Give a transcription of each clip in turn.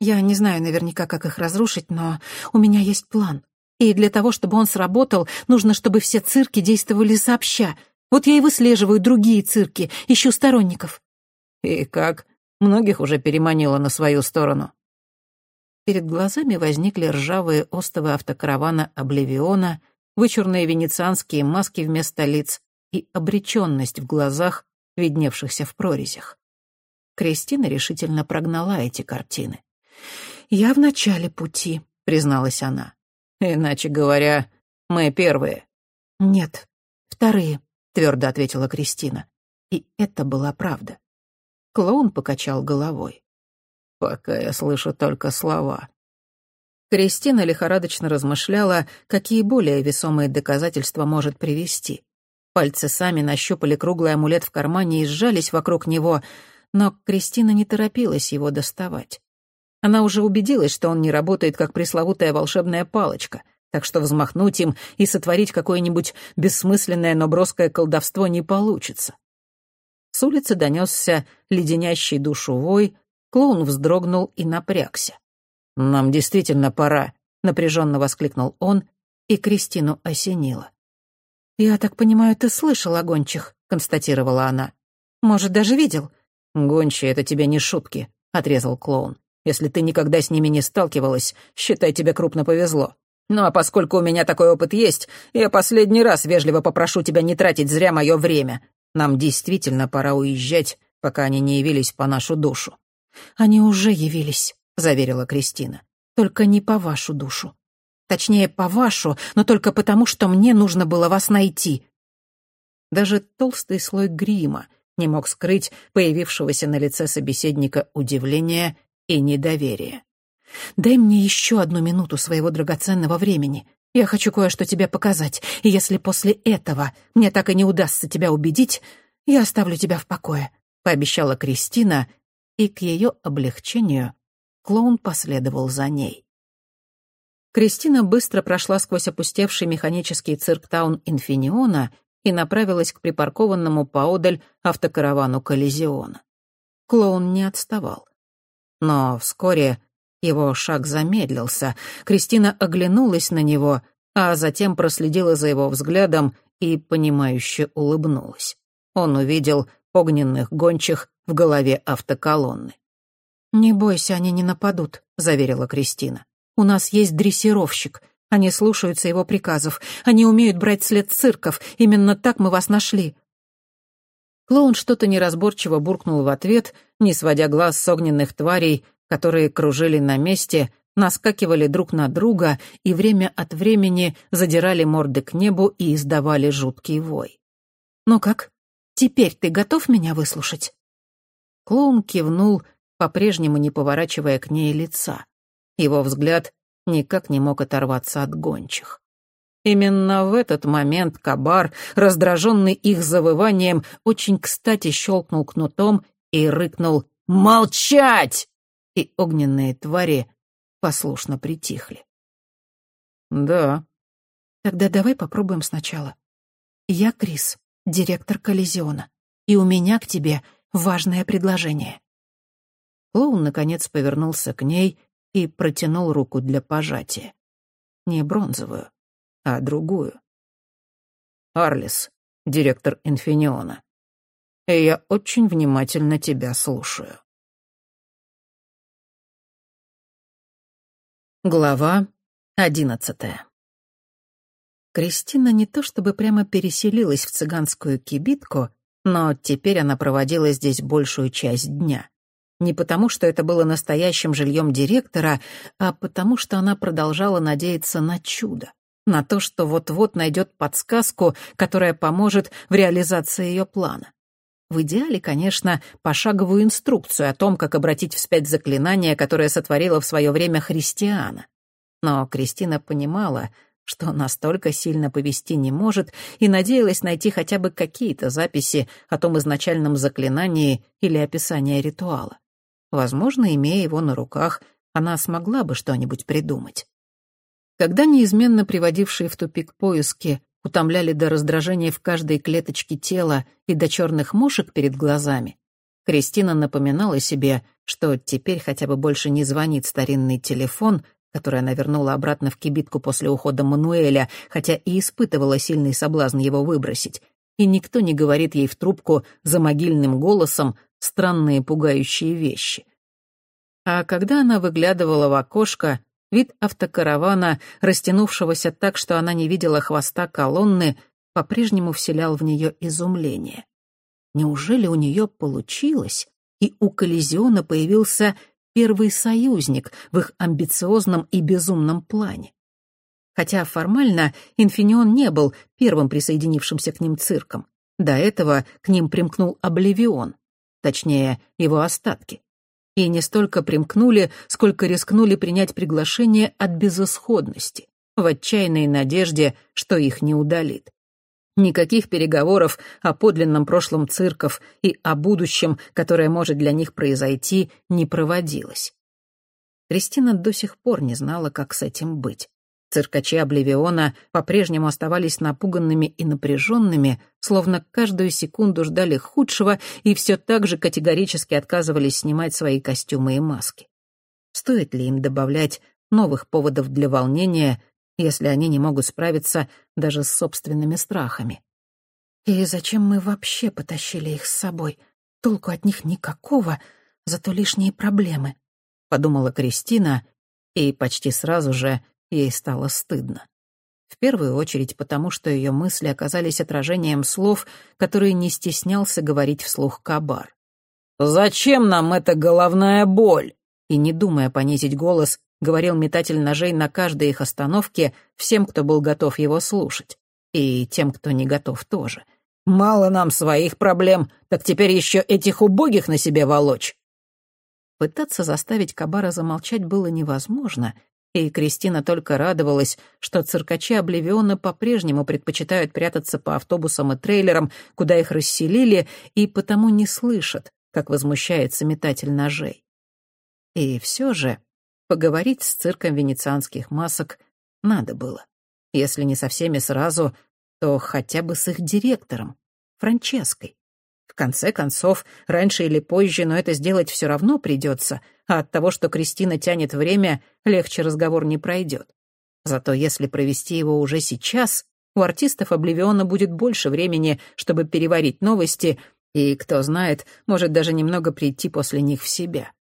Я не знаю наверняка, как их разрушить, но у меня есть план. И для того, чтобы он сработал, нужно, чтобы все цирки действовали сообща. Вот я и выслеживаю другие цирки, ищу сторонников». «И как? Многих уже переманила на свою сторону?» Перед глазами возникли ржавые остовы автокаравана «Обливиона», вычурные венецианские маски вместо лиц и обреченность в глазах, видневшихся в прорезях. Кристина решительно прогнала эти картины. «Я в начале пути», — призналась она. «Иначе говоря, мы первые». «Нет, вторые», — твердо ответила Кристина. И это была правда. Клоун покачал головой. «Пока я слышу только слова». Кристина лихорадочно размышляла, какие более весомые доказательства может привести. Пальцы сами нащупали круглый амулет в кармане и сжались вокруг него, но Кристина не торопилась его доставать. Она уже убедилась, что он не работает как пресловутая волшебная палочка, так что взмахнуть им и сотворить какое-нибудь бессмысленное, но броское колдовство не получится. С улицы донесся леденящий душу вой, клоун вздрогнул и напрягся. «Нам действительно пора», — напряженно воскликнул он, и Кристину осенило. «Я так понимаю, ты слышал о гончих», — констатировала она. «Может, даже видел?» «Гончие — это тебе не шутки», — отрезал клоун. Если ты никогда с ними не сталкивалась, считай, тебе крупно повезло. Ну а поскольку у меня такой опыт есть, я последний раз вежливо попрошу тебя не тратить зря мое время. Нам действительно пора уезжать, пока они не явились по нашу душу». «Они уже явились», — заверила Кристина. «Только не по вашу душу. Точнее, по вашу, но только потому, что мне нужно было вас найти». Даже толстый слой грима не мог скрыть появившегося на лице собеседника удивления и недоверие. «Дай мне еще одну минуту своего драгоценного времени. Я хочу кое-что тебе показать, и если после этого мне так и не удастся тебя убедить, я оставлю тебя в покое», — пообещала Кристина, и к ее облегчению клоун последовал за ней. Кристина быстро прошла сквозь опустевший механический цирктаун Инфиниона и направилась к припаркованному поодаль автокаравану Коллизиона. Клоун не отставал. Но вскоре его шаг замедлился. Кристина оглянулась на него, а затем проследила за его взглядом и, понимающе улыбнулась. Он увидел огненных гончих в голове автоколонны. «Не бойся, они не нападут», — заверила Кристина. «У нас есть дрессировщик. Они слушаются его приказов. Они умеют брать след цирков. Именно так мы вас нашли». Клоун что-то неразборчиво буркнул в ответ, не сводя глаз с огненных тварей, которые кружили на месте, наскакивали друг на друга и время от времени задирали морды к небу и издавали жуткий вой. «Ну как, теперь ты готов меня выслушать?» Клоун кивнул, по-прежнему не поворачивая к ней лица. Его взгляд никак не мог оторваться от гончих. Именно в этот момент Кабар, раздраженный их завыванием, очень кстати щелкнул кнутом и рыкнул «Молчать!» И огненные твари послушно притихли. «Да». «Тогда давай попробуем сначала. Я Крис, директор Коллизиона, и у меня к тебе важное предложение». Клоун, наконец, повернулся к ней и протянул руку для пожатия. Не бронзовую, а другую. Арлис, директор Инфиниона. И я очень внимательно тебя слушаю. Глава одиннадцатая. Кристина не то чтобы прямо переселилась в цыганскую кибитку, но теперь она проводила здесь большую часть дня. Не потому, что это было настоящим жильем директора, а потому, что она продолжала надеяться на чудо на то, что вот-вот найдет подсказку, которая поможет в реализации ее плана. В идеале, конечно, пошаговую инструкцию о том, как обратить вспять заклинание, которое сотворила в свое время христиана. Но Кристина понимала, что настолько сильно повести не может, и надеялась найти хотя бы какие-то записи о том изначальном заклинании или описание ритуала. Возможно, имея его на руках, она смогла бы что-нибудь придумать. Когда неизменно приводившие в тупик поиски утомляли до раздражения в каждой клеточке тела и до черных мушек перед глазами, Кристина напоминала себе, что теперь хотя бы больше не звонит старинный телефон, который она вернула обратно в кибитку после ухода Мануэля, хотя и испытывала сильный соблазн его выбросить, и никто не говорит ей в трубку за могильным голосом странные пугающие вещи. А когда она выглядывала в окошко, вид автокаравана, растянувшегося так, что она не видела хвоста колонны, по-прежнему вселял в нее изумление. Неужели у нее получилось, и у Коллизиона появился первый союзник в их амбициозном и безумном плане? Хотя формально Инфинион не был первым присоединившимся к ним цирком. До этого к ним примкнул Обливион, точнее, его остатки. И не столько примкнули, сколько рискнули принять приглашение от безысходности, в отчаянной надежде, что их не удалит. Никаких переговоров о подлинном прошлом цирков и о будущем, которое может для них произойти, не проводилось. Кристина до сих пор не знала, как с этим быть. Циркачи Обливиона по-прежнему оставались напуганными и напряженными, словно каждую секунду ждали худшего и все так же категорически отказывались снимать свои костюмы и маски. Стоит ли им добавлять новых поводов для волнения, если они не могут справиться даже с собственными страхами? И зачем мы вообще потащили их с собой? Толку от них никакого, зато лишние проблемы, — подумала Кристина, и почти сразу же ей стало стыдно. В первую очередь потому, что ее мысли оказались отражением слов, которые не стеснялся говорить вслух Кабар. «Зачем нам эта головная боль?» И, не думая понизить голос, говорил метатель ножей на каждой их остановке всем, кто был готов его слушать. И тем, кто не готов тоже. «Мало нам своих проблем, так теперь еще этих убогих на себе волочь!» Пытаться заставить Кабара замолчать было невозможно — и Кристина только радовалась, что циркачи Обливиона по-прежнему предпочитают прятаться по автобусам и трейлерам, куда их расселили, и потому не слышат, как возмущается метатель ножей. И все же поговорить с цирком венецианских масок надо было. Если не со всеми сразу, то хотя бы с их директором, Франческой. В конце концов, раньше или позже, но это сделать все равно придется, а от того, что Кристина тянет время, легче разговор не пройдет. Зато если провести его уже сейчас, у артистов Обливиона будет больше времени, чтобы переварить новости, и, кто знает, может даже немного прийти после них в себя.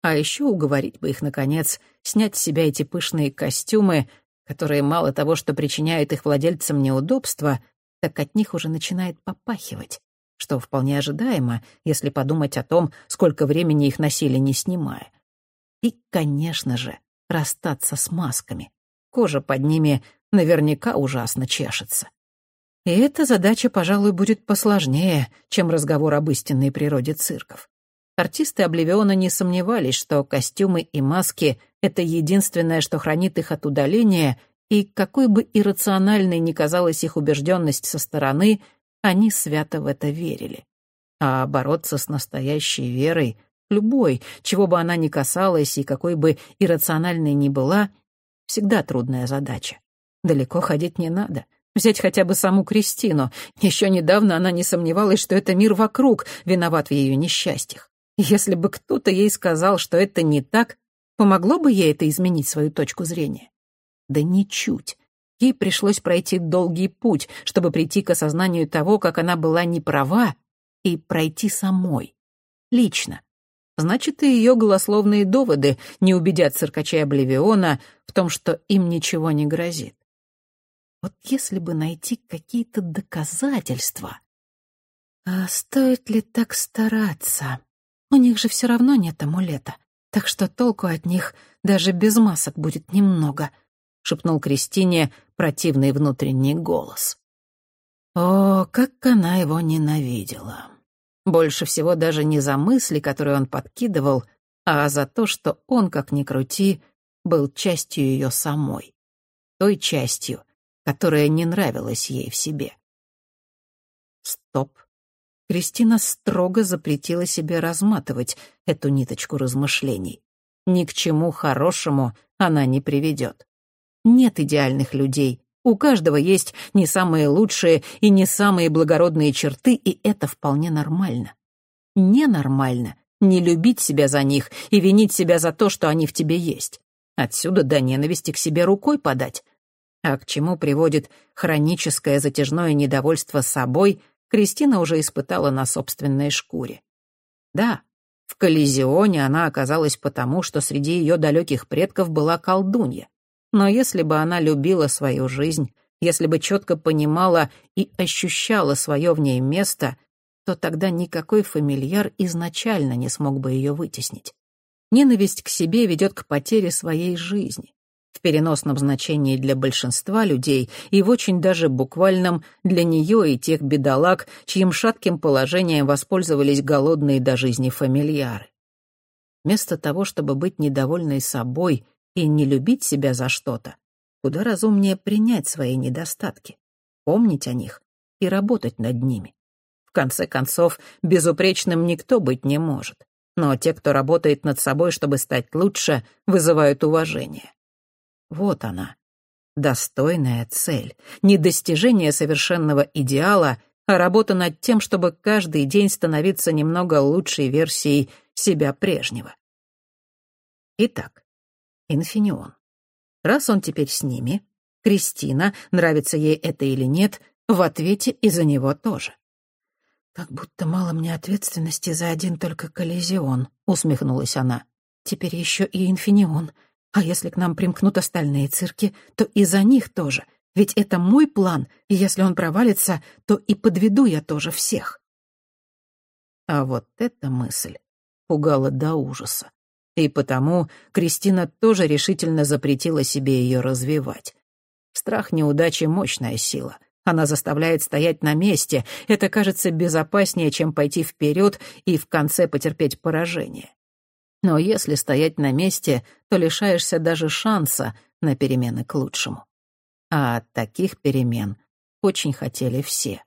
А еще уговорить бы их, наконец, снять с себя эти пышные костюмы, которые мало того, что причиняют их владельцам неудобства, так от них уже начинает попахивать что вполне ожидаемо, если подумать о том, сколько времени их носили, не снимая. И, конечно же, расстаться с масками. Кожа под ними наверняка ужасно чешется. И эта задача, пожалуй, будет посложнее, чем разговор об истинной природе цирков. Артисты Обливиона не сомневались, что костюмы и маски — это единственное, что хранит их от удаления, и какой бы иррациональной ни казалась их убежденность со стороны, они свято в это верили. А бороться с настоящей верой, любой, чего бы она ни касалась и какой бы иррациональной ни была, всегда трудная задача. Далеко ходить не надо. Взять хотя бы саму Кристину. Еще недавно она не сомневалась, что это мир вокруг виноват в ее несчастьях. Если бы кто-то ей сказал, что это не так, помогло бы ей это изменить свою точку зрения? Да ничуть. Ей пришлось пройти долгий путь, чтобы прийти к осознанию того, как она была не права, и пройти самой. Лично. Значит, и ее голословные доводы не убедят циркачей Обливиона в том, что им ничего не грозит. Вот если бы найти какие-то доказательства... А стоит ли так стараться? У них же все равно нет амулета, так что толку от них даже без масок будет немного —— шепнул Кристине противный внутренний голос. О, как она его ненавидела. Больше всего даже не за мысли, которые он подкидывал, а за то, что он, как ни крути, был частью ее самой. Той частью, которая не нравилась ей в себе. Стоп. Кристина строго запретила себе разматывать эту ниточку размышлений. Ни к чему хорошему она не приведет. Нет идеальных людей. У каждого есть не самые лучшие и не самые благородные черты, и это вполне нормально. ненормально не любить себя за них и винить себя за то, что они в тебе есть. Отсюда до ненависти к себе рукой подать. А к чему приводит хроническое затяжное недовольство собой, Кристина уже испытала на собственной шкуре. Да, в коллизионе она оказалась потому, что среди ее далеких предков была колдунья. Но если бы она любила свою жизнь, если бы четко понимала и ощущала свое в ней место, то тогда никакой фамильяр изначально не смог бы ее вытеснить. Ненависть к себе ведет к потере своей жизни. В переносном значении для большинства людей и в очень даже буквальном для нее и тех бедолаг, чьим шатким положением воспользовались голодные до жизни фамильяры. Вместо того, чтобы быть недовольной собой и не любить себя за что-то, куда разумнее принять свои недостатки, помнить о них и работать над ними конце концов, безупречным никто быть не может. Но те, кто работает над собой, чтобы стать лучше, вызывают уважение. Вот она, достойная цель. Не достижение совершенного идеала, а работа над тем, чтобы каждый день становиться немного лучшей версией себя прежнего. Итак, Инфинион. Раз он теперь с ними, Кристина, нравится ей это или нет, в ответе и за него тоже. «Как будто мало мне ответственности за один только коллизион», — усмехнулась она. «Теперь еще и инфинион. А если к нам примкнут остальные цирки, то и за них тоже. Ведь это мой план, и если он провалится, то и подведу я тоже всех». А вот эта мысль пугала до ужаса. И потому Кристина тоже решительно запретила себе ее развивать. Страх неудачи — мощная сила. Она заставляет стоять на месте. Это кажется безопаснее, чем пойти вперед и в конце потерпеть поражение. Но если стоять на месте, то лишаешься даже шанса на перемены к лучшему. А от таких перемен очень хотели все.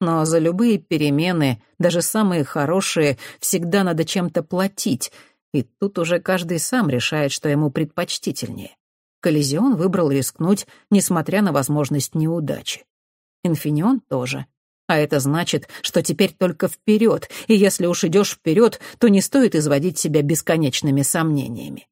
Но за любые перемены, даже самые хорошие, всегда надо чем-то платить, и тут уже каждый сам решает, что ему предпочтительнее. Коллизион выбрал рискнуть, несмотря на возможность неудачи. Инфинион тоже. А это значит, что теперь только вперед, и если уж идешь вперед, то не стоит изводить себя бесконечными сомнениями.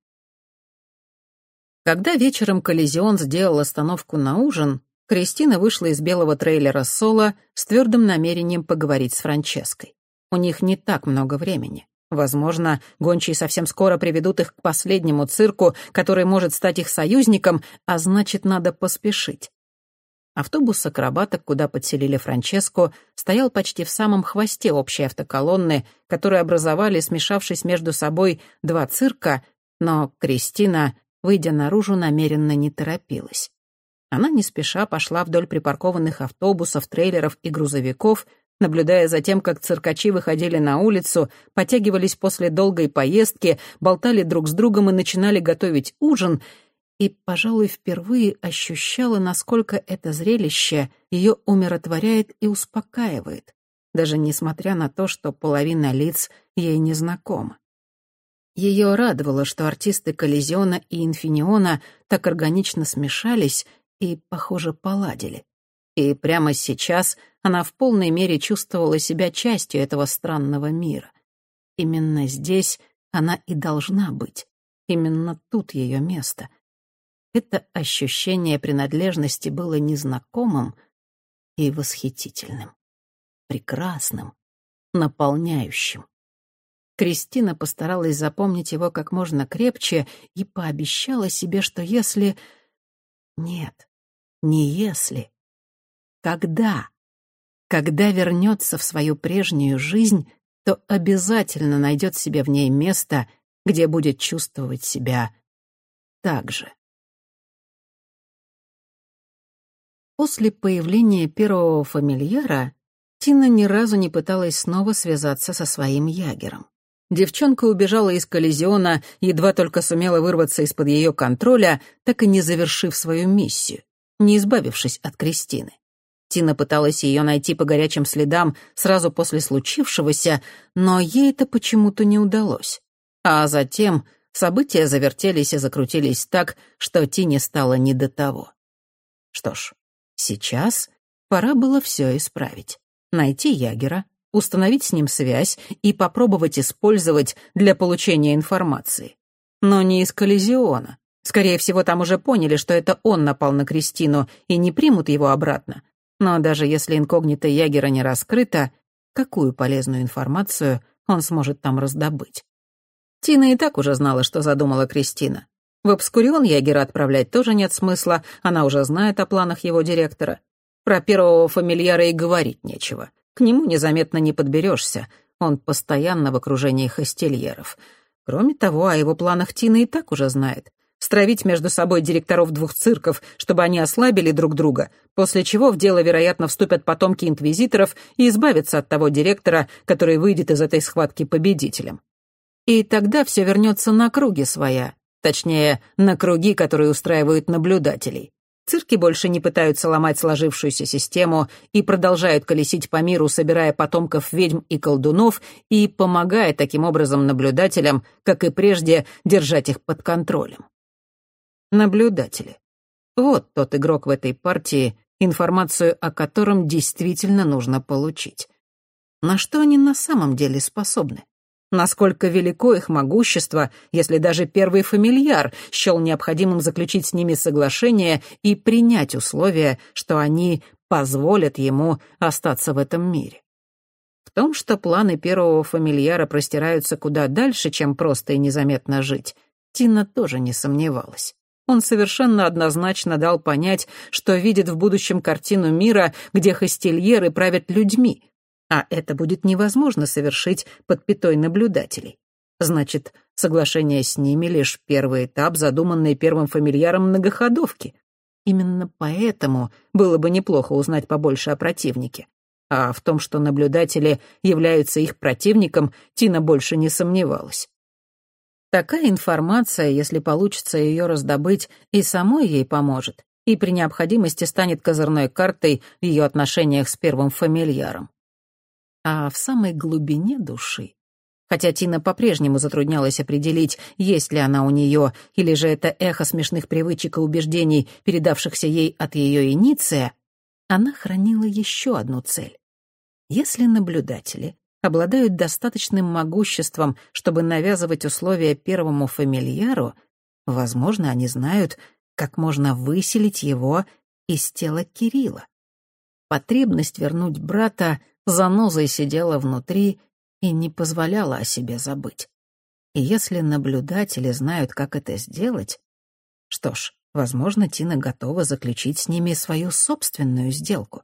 Когда вечером Коллизион сделал остановку на ужин, Кристина вышла из белого трейлера Соло с твердым намерением поговорить с Франческой. У них не так много времени. Возможно, гончие совсем скоро приведут их к последнему цирку, который может стать их союзником, а значит, надо поспешить. Автобус акробаток, куда подселили Франческо, стоял почти в самом хвосте общей автоколонны, которую образовали, смешавшись между собой, два цирка, но Кристина, выйдя наружу, намеренно не торопилась. Она не спеша пошла вдоль припаркованных автобусов, трейлеров и грузовиков, наблюдая за тем, как циркачи выходили на улицу, потягивались после долгой поездки, болтали друг с другом и начинали готовить ужин — и, пожалуй, впервые ощущала, насколько это зрелище ее умиротворяет и успокаивает, даже несмотря на то, что половина лиц ей не знакома. Ее радовало, что артисты Коллизиона и Инфиниона так органично смешались и, похоже, поладили. И прямо сейчас она в полной мере чувствовала себя частью этого странного мира. Именно здесь она и должна быть. Именно тут ее место. Это ощущение принадлежности было незнакомым и восхитительным, прекрасным, наполняющим. Кристина постаралась запомнить его как можно крепче и пообещала себе, что если... Нет, не если. Когда? Когда вернется в свою прежнюю жизнь, то обязательно найдет себе в ней место, где будет чувствовать себя так же. После появления первого фамильяра Тина ни разу не пыталась снова связаться со своим ягером. Девчонка убежала из коллизиона, едва только сумела вырваться из-под ее контроля, так и не завершив свою миссию, не избавившись от Кристины. Тина пыталась ее найти по горячим следам сразу после случившегося, но ей это почему-то не удалось. А затем события завертелись и закрутились так, что Тине стало не до того. Что ж, Сейчас пора было все исправить. Найти Ягера, установить с ним связь и попробовать использовать для получения информации. Но не из коллизиона. Скорее всего, там уже поняли, что это он напал на Кристину и не примут его обратно. Но даже если инкогнито Ягера не раскрыто, какую полезную информацию он сможет там раздобыть? Тина и так уже знала, что задумала Кристина. В обскурион Ягера отправлять тоже нет смысла, она уже знает о планах его директора. Про первого фамильяра и говорить нечего. К нему незаметно не подберешься, он постоянно в окружении хостельеров. Кроме того, о его планах Тина и так уже знает. Стравить между собой директоров двух цирков, чтобы они ослабили друг друга, после чего в дело, вероятно, вступят потомки инквизиторов и избавятся от того директора, который выйдет из этой схватки победителем. И тогда все вернется на круги своя, точнее, на круги, которые устраивают наблюдателей. Цирки больше не пытаются ломать сложившуюся систему и продолжают колесить по миру, собирая потомков ведьм и колдунов и помогая таким образом наблюдателям, как и прежде, держать их под контролем. Наблюдатели. Вот тот игрок в этой партии, информацию о котором действительно нужно получить. На что они на самом деле способны? Насколько велико их могущество, если даже первый фамильяр счел необходимым заключить с ними соглашение и принять условия, что они позволят ему остаться в этом мире. В том, что планы первого фамильяра простираются куда дальше, чем просто и незаметно жить, Тина тоже не сомневалась. Он совершенно однозначно дал понять, что видит в будущем картину мира, где хостельеры правят людьми, а это будет невозможно совершить под пятой наблюдателей. Значит, соглашение с ними — лишь первый этап, задуманный первым фамильяром многоходовки. Именно поэтому было бы неплохо узнать побольше о противнике. А в том, что наблюдатели являются их противником, Тина больше не сомневалась. Такая информация, если получится ее раздобыть, и самой ей поможет, и при необходимости станет козырной картой в ее отношениях с первым фамильяром а в самой глубине души. Хотя Тина по-прежнему затруднялась определить, есть ли она у нее, или же это эхо смешных привычек и убеждений, передавшихся ей от ее иниция, она хранила еще одну цель. Если наблюдатели обладают достаточным могуществом, чтобы навязывать условия первому фамильяру, возможно, они знают, как можно выселить его из тела Кирилла. Потребность вернуть брата занозой сидела внутри и не позволяла о себе забыть. И если наблюдатели знают, как это сделать, что ж, возможно, Тина готова заключить с ними свою собственную сделку.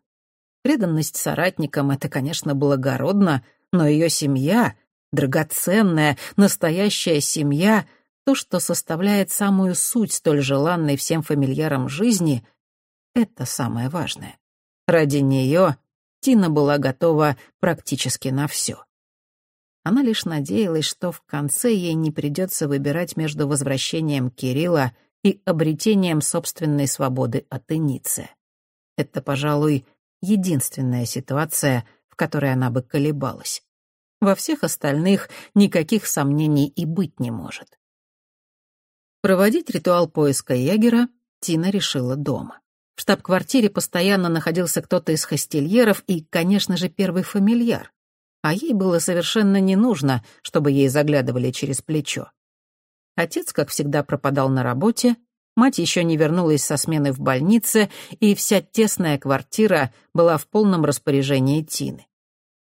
Преданность соратникам — это, конечно, благородно, но ее семья, драгоценная, настоящая семья, то, что составляет самую суть столь желанной всем фамильярам жизни, это самое важное. Ради нее Тина была готова практически на все. Она лишь надеялась, что в конце ей не придется выбирать между возвращением Кирилла и обретением собственной свободы от Иниция. Это, пожалуй, единственная ситуация, которой она бы колебалась. Во всех остальных никаких сомнений и быть не может. Проводить ритуал поиска ягера Тина решила дома. В штаб-квартире постоянно находился кто-то из хостельеров и, конечно же, первый фамильяр. А ей было совершенно не нужно, чтобы ей заглядывали через плечо. Отец, как всегда, пропадал на работе, мать еще не вернулась со смены в больнице, и вся тесная квартира была в полном распоряжении Тины.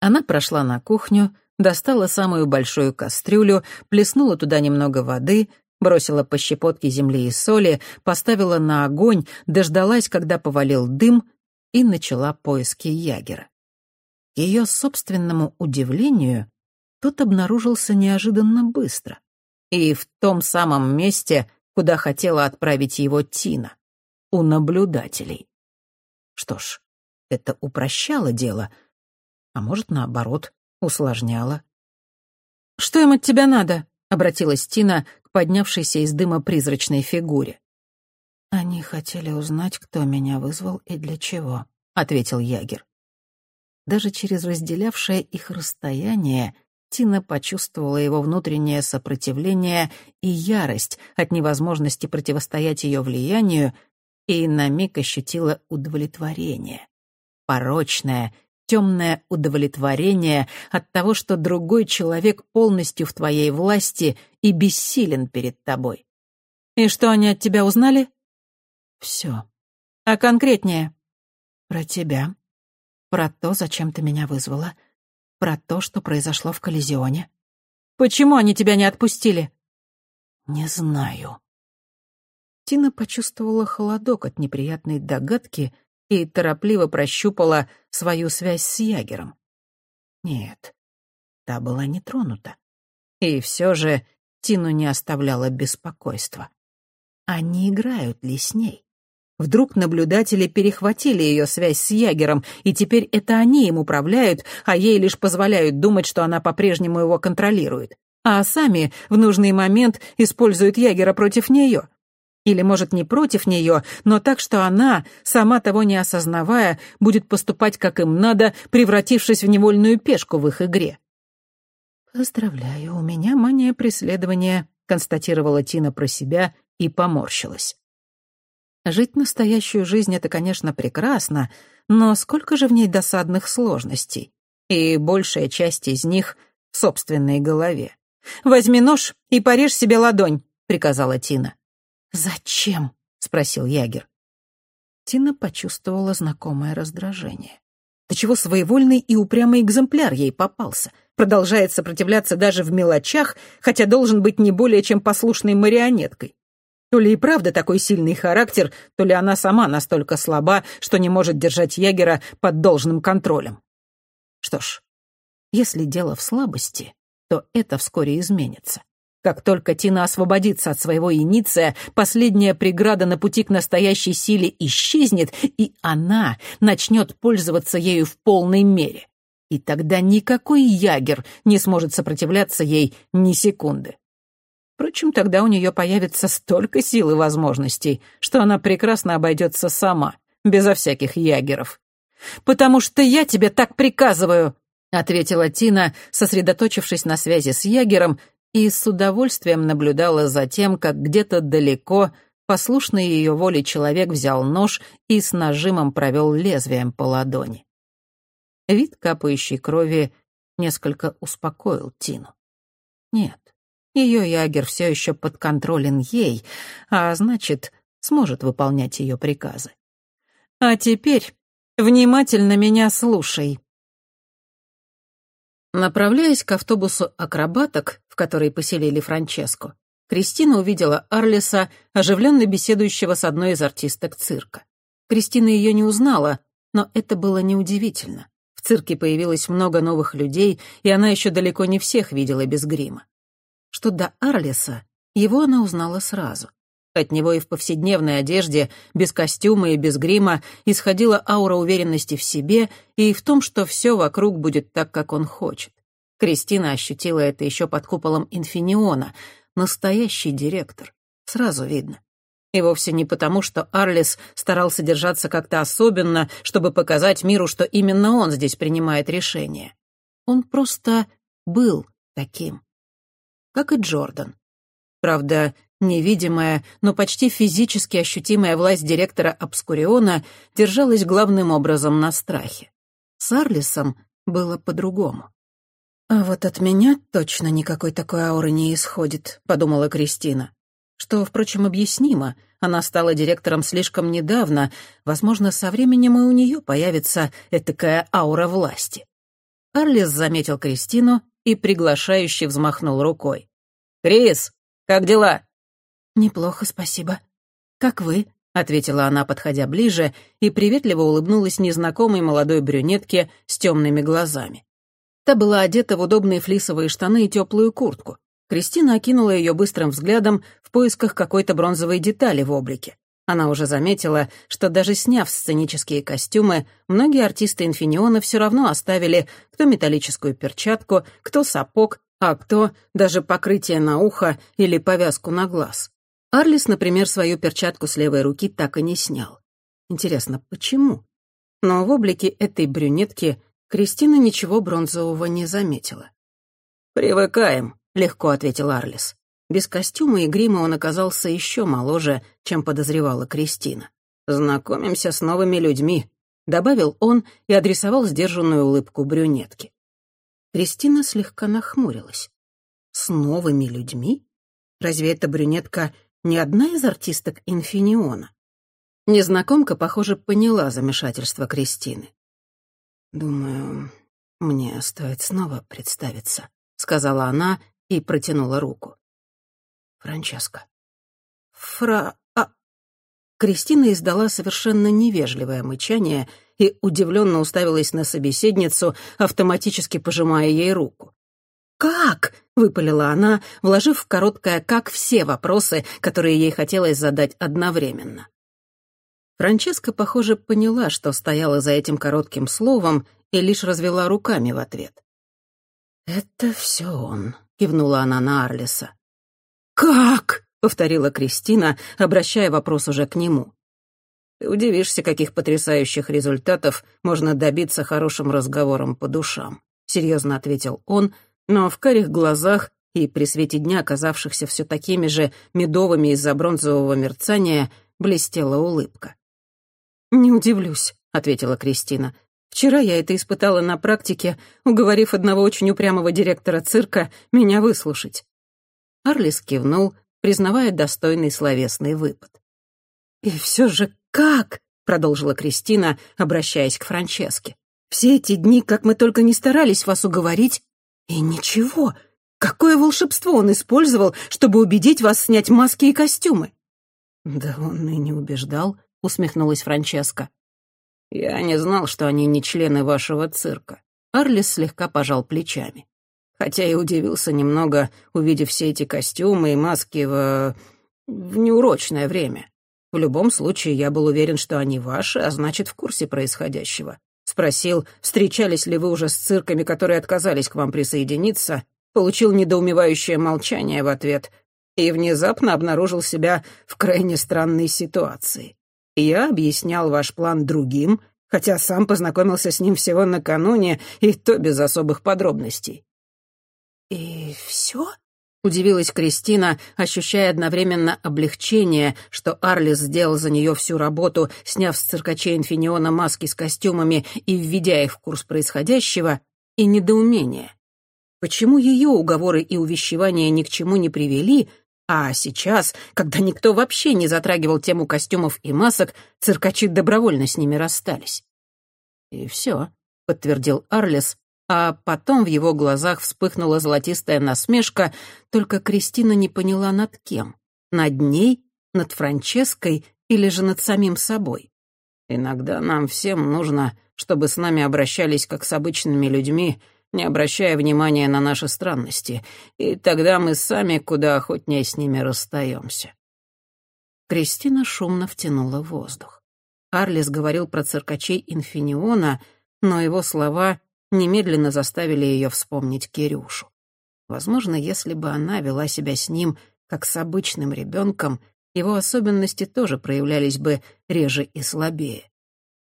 Она прошла на кухню, достала самую большую кастрюлю, плеснула туда немного воды, бросила по щепотке земли и соли, поставила на огонь, дождалась, когда повалил дым, и начала поиски ягера. К ее собственному удивлению, тот обнаружился неожиданно быстро. И в том самом месте, куда хотела отправить его Тина, у наблюдателей. Что ж, это упрощало дело, а может, наоборот, усложняло. «Что им от тебя надо?» — обратилась Тина поднявшейся из дыма призрачной фигуре. «Они хотели узнать, кто меня вызвал и для чего», — ответил Ягер. Даже через разделявшее их расстояние Тина почувствовала его внутреннее сопротивление и ярость от невозможности противостоять ее влиянию и на миг ощутила удовлетворение. Порочное, темное удовлетворение от того, что другой человек полностью в твоей власти и бессилен перед тобой. И что они от тебя узнали? Все. А конкретнее? Про тебя. Про то, зачем ты меня вызвала. Про то, что произошло в Коллизионе. Почему они тебя не отпустили? Не знаю. Тина почувствовала холодок от неприятной догадки и торопливо прощупала свою связь с Ягером. Нет, та была не тронута. И все же Тину не оставляло беспокойства. Не играют ли с ней? Вдруг наблюдатели перехватили ее связь с Ягером, и теперь это они им управляют, а ей лишь позволяют думать, что она по-прежнему его контролирует. А сами в нужный момент используют Ягера против нее. Или, может, не против нее, но так, что она, сама того не осознавая, будет поступать как им надо, превратившись в невольную пешку в их игре. «Поздравляю, у меня мания преследования», — констатировала Тина про себя и поморщилась. Жить настоящую жизнь — это, конечно, прекрасно, но сколько же в ней досадных сложностей? И большая часть из них в собственной голове. «Возьми нож и порежь себе ладонь», — приказала Тина. «Зачем?» — спросил Ягер. Тина почувствовала знакомое раздражение. До чего своевольный и упрямый экземпляр ей попался. Продолжает сопротивляться даже в мелочах, хотя должен быть не более чем послушной марионеткой. То ли и правда такой сильный характер, то ли она сама настолько слаба, что не может держать ягера под должным контролем. Что ж, если дело в слабости, то это вскоре изменится. Как только Тина освободится от своего иниция, последняя преграда на пути к настоящей силе исчезнет, и она начнет пользоваться ею в полной мере. И тогда никакой ягер не сможет сопротивляться ей ни секунды. Впрочем, тогда у нее появится столько сил и возможностей, что она прекрасно обойдется сама, безо всяких ягеров. «Потому что я тебе так приказываю!» — ответила Тина, сосредоточившись на связи с ягером, и с удовольствием наблюдала за тем, как где-то далеко послушный ее воле человек взял нож и с нажимом провел лезвием по ладони. Вид капающей крови несколько успокоил Тину. Нет, ее ягер все еще подконтролен ей, а значит, сможет выполнять ее приказы. А теперь внимательно меня слушай. Направляясь к автобусу акробаток, в который поселили Франческо, Кристина увидела Арлиса, оживленно беседующего с одной из артисток цирка. Кристина ее не узнала, но это было неудивительно. В цирке появилось много новых людей, и она еще далеко не всех видела без грима что до Арлиса его она узнала сразу. От него и в повседневной одежде, без костюма и без грима, исходила аура уверенности в себе и в том, что все вокруг будет так, как он хочет. Кристина ощутила это еще под куполом Инфиниона. Настоящий директор. Сразу видно. И вовсе не потому, что Арлис старался держаться как-то особенно, чтобы показать миру, что именно он здесь принимает решения. Он просто был таким как и Джордан. Правда, невидимая, но почти физически ощутимая власть директора Обскуриона держалась главным образом на страхе. С Арлисом было по-другому. «А вот от меня точно никакой такой ауры не исходит», — подумала Кристина. Что, впрочем, объяснимо. Она стала директором слишком недавно. Возможно, со временем и у нее появится этакая аура власти. Арлис заметил Кристину и приглашающе взмахнул рукой. «Крис, как дела?» «Неплохо, спасибо. Как вы?» — ответила она, подходя ближе, и приветливо улыбнулась незнакомой молодой брюнетке с темными глазами. Та была одета в удобные флисовые штаны и теплую куртку. Кристина окинула ее быстрым взглядом в поисках какой-то бронзовой детали в облике. Она уже заметила, что даже сняв сценические костюмы, многие артисты Инфиниона все равно оставили кто металлическую перчатку, кто сапог, а кто даже покрытие на ухо или повязку на глаз. Арлис, например, свою перчатку с левой руки так и не снял. Интересно, почему? Но в облике этой брюнетки Кристина ничего бронзового не заметила. «Привыкаем», — легко ответил Арлис. Без костюма и грима он оказался еще моложе, чем подозревала Кристина. «Знакомимся с новыми людьми. добавил он и адресовал сдержанную улыбку брюнетке. Кристина слегка нахмурилась. С новыми людьми? Разве эта брюнетка не одна из артисток «Инфиниона»? Незнакомка, похоже, поняла замешательство Кристины. «Думаю, мне стоит снова представиться», — сказала она и протянула руку. «Франческа». «Фра... А...» Кристина издала совершенно невежливое мычание и удивленно уставилась на собеседницу, автоматически пожимая ей руку. «Как?» — выпалила она, вложив в короткое «как» все вопросы, которые ей хотелось задать одновременно. Франческа, похоже, поняла, что стояла за этим коротким словом, и лишь развела руками в ответ. «Это все он», — кивнула она на Арлиса. «Как?» — повторила Кристина, обращая вопрос уже к нему. «Ты удивишься, каких потрясающих результатов можно добиться хорошим разговором по душам», — серьезно ответил он, но в карих глазах и при свете дня, оказавшихся все такими же медовыми из-за бронзового мерцания, блестела улыбка. «Не удивлюсь», — ответила Кристина. «Вчера я это испытала на практике, уговорив одного очень упрямого директора цирка меня выслушать». Арлис кивнул, признавая достойный словесный выпад. «И все же как?» — продолжила Кристина, обращаясь к Франческе. «Все эти дни, как мы только не старались вас уговорить, и ничего. Какое волшебство он использовал, чтобы убедить вас снять маски и костюмы?» «Да он и не убеждал», — усмехнулась Франческа. «Я не знал, что они не члены вашего цирка». Арлис слегка пожал плечами. Хотя и удивился немного, увидев все эти костюмы и маски в... в неурочное время. В любом случае, я был уверен, что они ваши, а значит, в курсе происходящего. Спросил, встречались ли вы уже с цирками, которые отказались к вам присоединиться, получил недоумевающее молчание в ответ и внезапно обнаружил себя в крайне странной ситуации. Я объяснял ваш план другим, хотя сам познакомился с ним всего накануне, и то без особых подробностей». «И все?» — удивилась Кристина, ощущая одновременно облегчение, что Арлис сделал за нее всю работу, сняв с циркачей инфиниона маски с костюмами и введя их в курс происходящего, и недоумение. Почему ее уговоры и увещевания ни к чему не привели, а сейчас, когда никто вообще не затрагивал тему костюмов и масок, циркачи добровольно с ними расстались. «И все», — подтвердил Арлес, а потом в его глазах вспыхнула золотистая насмешка, только Кристина не поняла над кем. Над ней, над Франческой или же над самим собой. «Иногда нам всем нужно, чтобы с нами обращались как с обычными людьми, не обращая внимания на наши странности, и тогда мы сами куда охотнее с ними расстаемся. Кристина шумно втянула воздух. Арлис говорил про циркачей Инфиниона, но его слова немедленно заставили ее вспомнить Кирюшу. Возможно, если бы она вела себя с ним как с обычным ребенком, его особенности тоже проявлялись бы реже и слабее.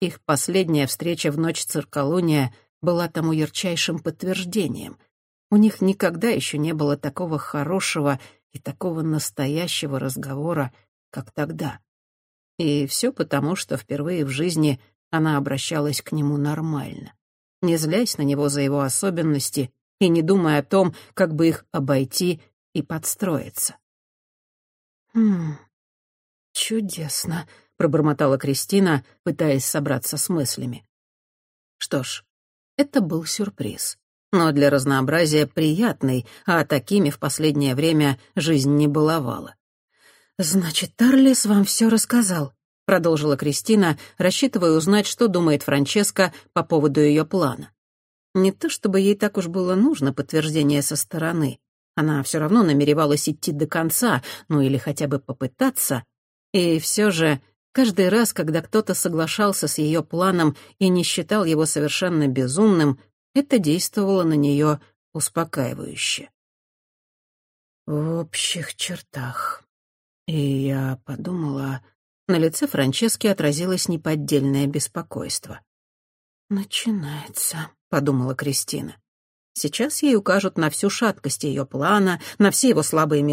Их последняя встреча в ночь цирколуния была тому ярчайшим подтверждением. У них никогда еще не было такого хорошего и такого настоящего разговора, как тогда. И все потому, что впервые в жизни она обращалась к нему нормально, не злясь на него за его особенности и не думая о том, как бы их обойти и подстроиться. «Хм, чудесно», — пробормотала Кристина, пытаясь собраться с мыслями. Что ж, это был сюрприз. Но для разнообразия приятный, а такими в последнее время жизнь не баловала. «Значит, Тарлис вам все рассказал», — продолжила Кристина, рассчитывая узнать, что думает Франческа по поводу ее плана. Не то чтобы ей так уж было нужно подтверждение со стороны. Она все равно намеревалась идти до конца, ну или хотя бы попытаться. И все же Каждый раз, когда кто-то соглашался с ее планом и не считал его совершенно безумным, это действовало на нее успокаивающе. В общих чертах. И я подумала... На лице Франчески отразилось неподдельное беспокойство. «Начинается», — подумала Кристина. Сейчас ей укажут на всю шаткость ее плана, на все его слабые места,